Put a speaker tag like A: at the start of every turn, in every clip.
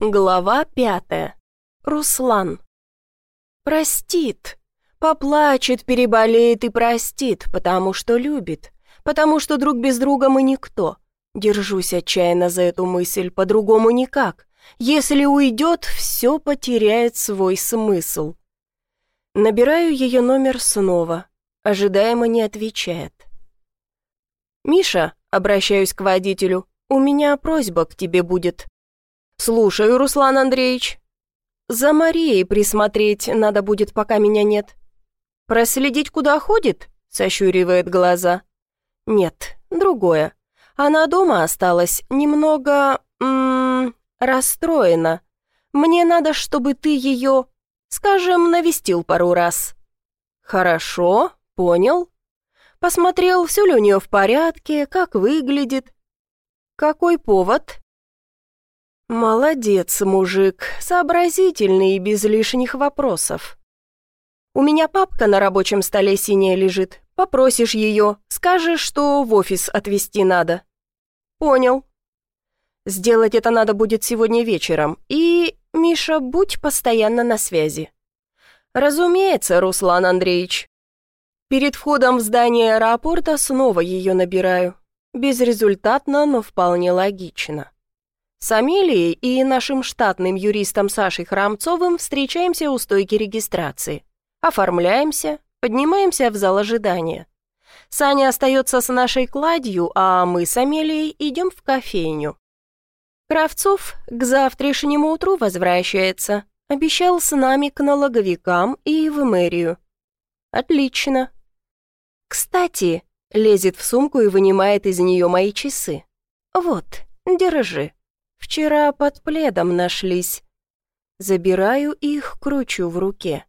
A: Глава пятая. Руслан. Простит. Поплачет, переболеет и простит, потому что любит. Потому что друг без друга мы никто. Держусь отчаянно за эту мысль, по-другому никак. Если уйдет, все потеряет свой смысл. Набираю ее номер снова. Ожидаемо не отвечает. «Миша», — обращаюсь к водителю, — «у меня просьба к тебе будет». «Слушаю, Руслан Андреевич». «За Марией присмотреть надо будет, пока меня нет». «Проследить, куда ходит?» — сощуривает глаза. «Нет, другое. Она дома осталась, немного... М -м, расстроена. Мне надо, чтобы ты ее, скажем, навестил пару раз». «Хорошо, понял. Посмотрел, все ли у нее в порядке, как выглядит». «Какой повод?» «Молодец, мужик, сообразительный и без лишних вопросов. У меня папка на рабочем столе синяя лежит. Попросишь ее, скажешь, что в офис отвезти надо». «Понял». «Сделать это надо будет сегодня вечером. И, Миша, будь постоянно на связи». «Разумеется, Руслан Андреевич». Перед входом в здание аэропорта снова ее набираю. Безрезультатно, но вполне логично. С Амелией и нашим штатным юристом Сашей Храмцовым встречаемся у стойки регистрации. Оформляемся, поднимаемся в зал ожидания. Саня остается с нашей кладью, а мы с Амелией идем в кофейню. Кравцов к завтрашнему утру возвращается. Обещал с нами к налоговикам и в мэрию. Отлично. Кстати, лезет в сумку и вынимает из нее мои часы. Вот, держи. Вчера под пледом нашлись. Забираю их, кручу в руке.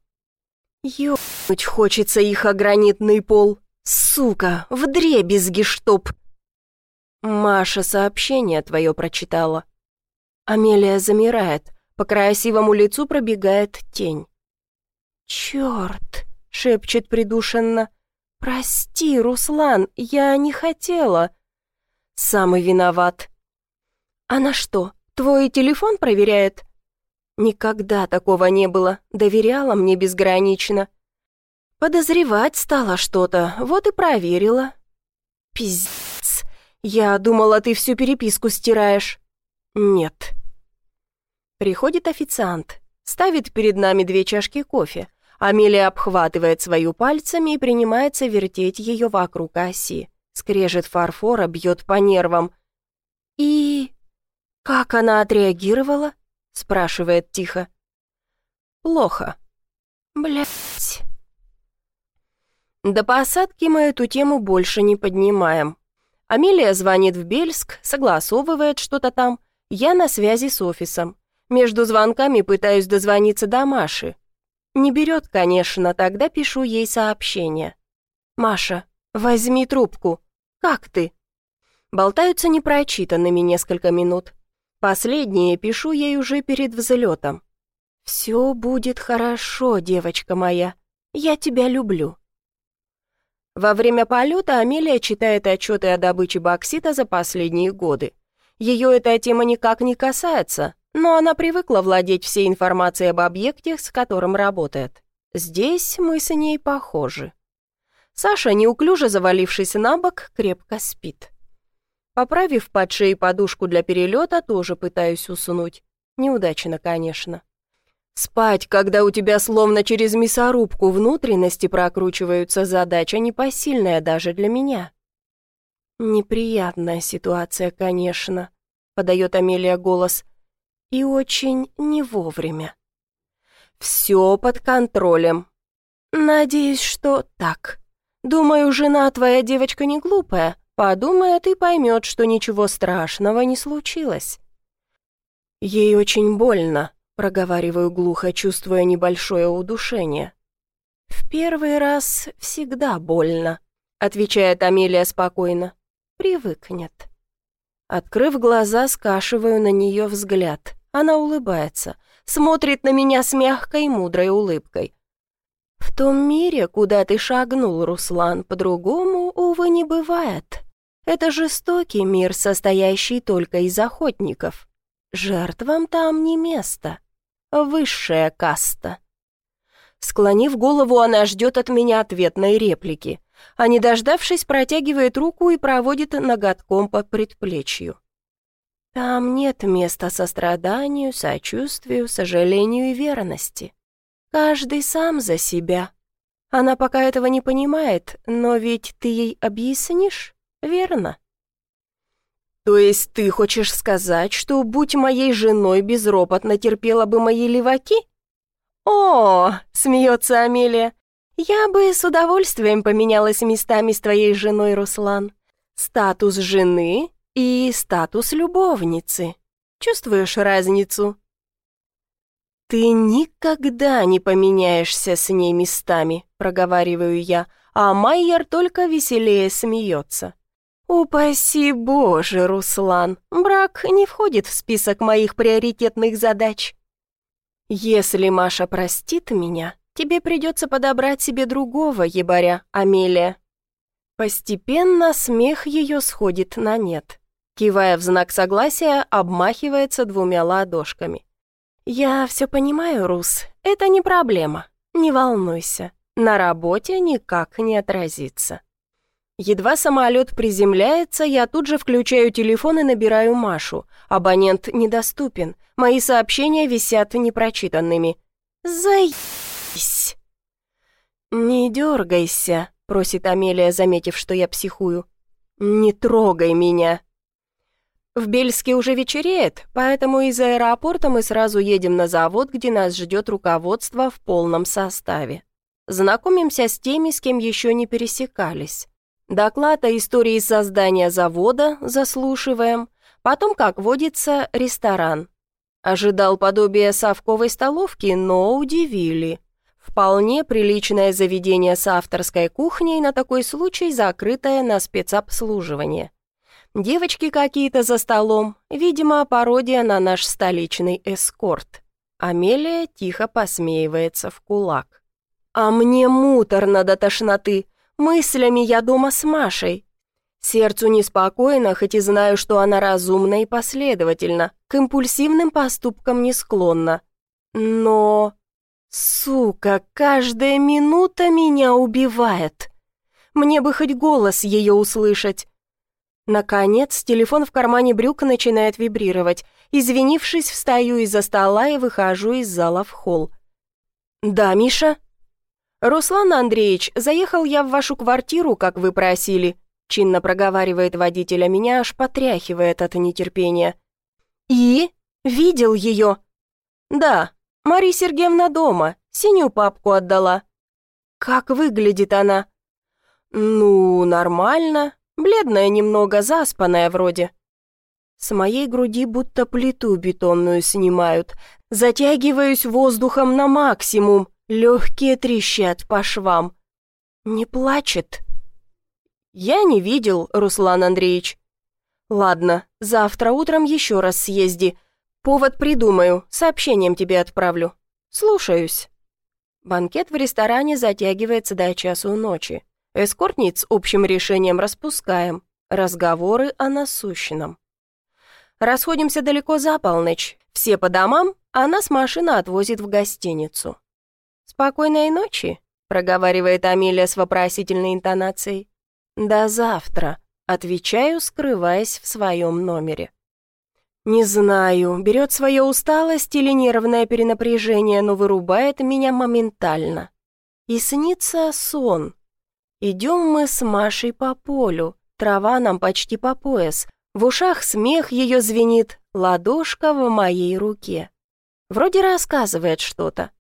A: Ёбнуть хочется их о гранитный пол. Сука, вдребезги штоп. Маша сообщение твое прочитала. Амелия замирает. По красивому лицу пробегает тень. «Черт!» — шепчет придушенно. «Прости, Руслан, я не хотела». «Самый виноват. «Она что, твой телефон проверяет?» «Никогда такого не было, доверяла мне безгранично». «Подозревать стала что-то, вот и проверила». «Пиздец, я думала, ты всю переписку стираешь». «Нет». Приходит официант, ставит перед нами две чашки кофе. Амелия обхватывает свою пальцами и принимается вертеть ее вокруг оси. Скрежет фарфора, бьет по нервам. «И...» «Как она отреагировала?» — спрашивает тихо. «Плохо». Блять. До посадки мы эту тему больше не поднимаем. Амелия звонит в Бельск, согласовывает что-то там. Я на связи с офисом. Между звонками пытаюсь дозвониться до Маши. Не берет, конечно, тогда пишу ей сообщение. «Маша, возьми трубку. Как ты?» Болтаются непрочитанными несколько минут. Последнее пишу ей уже перед взлетом. «Все будет хорошо, девочка моя. Я тебя люблю». Во время полета Амелия читает отчеты о добыче боксита за последние годы. Ее эта тема никак не касается, но она привыкла владеть всей информацией об объекте, с которым работает. Здесь мы с ней похожи. Саша, неуклюже завалившись на бок, крепко спит. Поправив под шеей подушку для перелета, тоже пытаюсь уснуть. Неудачно, конечно. Спать, когда у тебя словно через мясорубку внутренности прокручиваются, задача непосильная даже для меня. Неприятная ситуация, конечно, подает Амелия голос, и очень не вовремя. Все под контролем. Надеюсь, что так. Думаю, жена твоя девочка не глупая, Подумает и поймет, что ничего страшного не случилось. Ей очень больно, проговариваю глухо, чувствуя небольшое удушение. «В первый раз всегда больно», — отвечает Амелия спокойно. «Привыкнет». Открыв глаза, скашиваю на нее взгляд. Она улыбается, смотрит на меня с мягкой, мудрой улыбкой. «В том мире, куда ты шагнул, Руслан, по-другому, увы, не бывает. Это жестокий мир, состоящий только из охотников. Жертвам там не место. Высшая каста. Склонив голову, она ждет от меня ответной реплики, а не дождавшись, протягивает руку и проводит ноготком по предплечью. Там нет места состраданию, сочувствию, сожалению и верности. Каждый сам за себя. Она пока этого не понимает, но ведь ты ей объяснишь, верно? То есть ты хочешь сказать, что, будь моей женой, безропотно терпела бы мои леваки? О, смеется Амелия, я бы с удовольствием поменялась местами с твоей женой, Руслан. Статус жены и статус любовницы. Чувствуешь разницу? «Ты никогда не поменяешься с ней местами», — проговариваю я, а Майер только веселее смеется. «Упаси Боже, Руслан, брак не входит в список моих приоритетных задач. Если Маша простит меня, тебе придется подобрать себе другого ебаря, Амелия». Постепенно смех ее сходит на нет. Кивая в знак согласия, обмахивается двумя ладошками. «Я все понимаю, Рус, это не проблема. Не волнуйся, на работе никак не отразится». Едва самолет приземляется, я тут же включаю телефон и набираю Машу. Абонент недоступен, мои сообщения висят непрочитанными. «Заебись!» «Не дергайся», — просит Амелия, заметив, что я психую. «Не трогай меня». В Бельске уже вечереет, поэтому из аэропорта мы сразу едем на завод, где нас ждет руководство в полном составе. Знакомимся с теми, с кем еще не пересекались. Доклад о истории создания завода заслушиваем, потом, как водится, ресторан. Ожидал подобия совковой столовки, но удивили. Вполне приличное заведение с авторской кухней, на такой случай закрытое на спецобслуживание. Девочки какие-то за столом, видимо, пародия на наш столичный эскорт. Амелия тихо посмеивается в кулак. «А мне муторно до тошноты. Мыслями я дома с Машей. Сердцу неспокойно, хоть и знаю, что она разумна и последовательна, к импульсивным поступкам не склонна. Но... Сука, каждая минута меня убивает. Мне бы хоть голос ее услышать. Наконец, телефон в кармане брюк начинает вибрировать. Извинившись, встаю из-за стола и выхожу из зала в холл. «Да, Миша?» «Руслан Андреевич, заехал я в вашу квартиру, как вы просили», чинно проговаривает водитель, а меня аж потряхивает от нетерпения. «И? Видел ее?» «Да, Мария Сергеевна дома, синюю папку отдала». «Как выглядит она?» «Ну, нормально, Бледная немного, заспанная вроде. С моей груди будто плиту бетонную снимают. Затягиваюсь воздухом на максимум. Легкие трещат по швам. Не плачет. Я не видел, Руслан Андреевич. Ладно, завтра утром еще раз съезди. Повод придумаю, сообщением тебе отправлю. Слушаюсь. Банкет в ресторане затягивается до часу ночи. Эскортниц общим решением распускаем. Разговоры о насущном. Расходимся далеко за полночь. Все по домам, а нас машина отвозит в гостиницу. «Спокойной ночи», — проговаривает Амелия с вопросительной интонацией. «До завтра», — отвечаю, скрываясь в своем номере. Не знаю, берет свое усталость или нервное перенапряжение, но вырубает меня моментально. И снится сон, Идем мы с Машей по полю, трава нам почти по пояс, в ушах смех ее звенит, ладошка в моей руке. Вроде рассказывает что-то.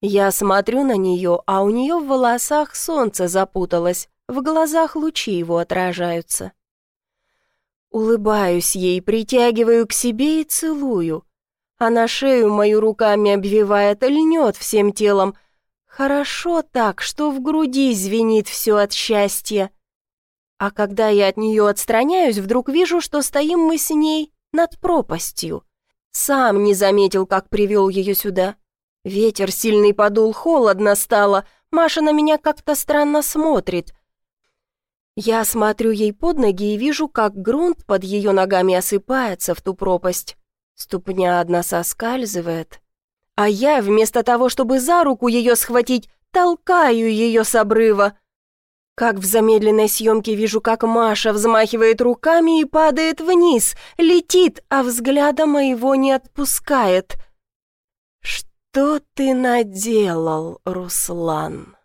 A: Я смотрю на нее, а у нее в волосах солнце запуталось, в глазах лучи его отражаются. Улыбаюсь ей, притягиваю к себе и целую. Она шею мою руками обвивает, льнет всем телом — Хорошо так, что в груди звенит все от счастья. А когда я от нее отстраняюсь, вдруг вижу, что стоим мы с ней над пропастью. Сам не заметил, как привел ее сюда. Ветер сильный подул, холодно стало, Маша на меня как-то странно смотрит. Я смотрю ей под ноги и вижу, как грунт под ее ногами осыпается в ту пропасть. Ступня одна соскальзывает, а я, вместо того, чтобы за руку ее схватить, толкаю ее с обрыва. Как в замедленной съемке вижу, как Маша взмахивает руками и падает вниз, летит, а взгляда моего не отпускает. «Что ты наделал, Руслан?»